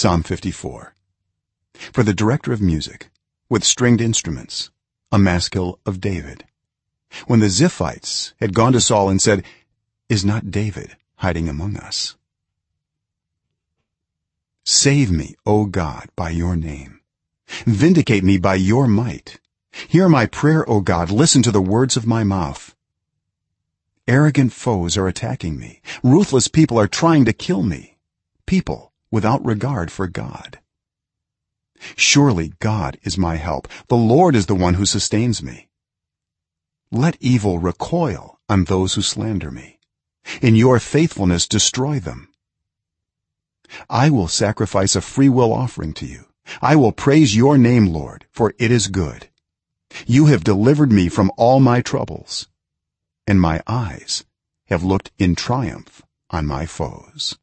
psalm 54 for the director of music with stringed instruments a maskil of david. When the ziphites had gone to saul and said is not david hiding among us? Save me o god by your name. Vindicate me by your might. Hear my prayer o god. Listen to the words of my mouth. Arrogant foes are attacking me. Ruthless people are trying to kill me. People without regard for god. Surely god is my help. The lord is the one who sustains me. Let evil recoil on those who slander me. In your faithfulness destroy them. I will sacrifice a freewill offering to you. I will praise your name lord for it is good. You have delivered me from all my troubles and my eyes have looked in triumph on my foes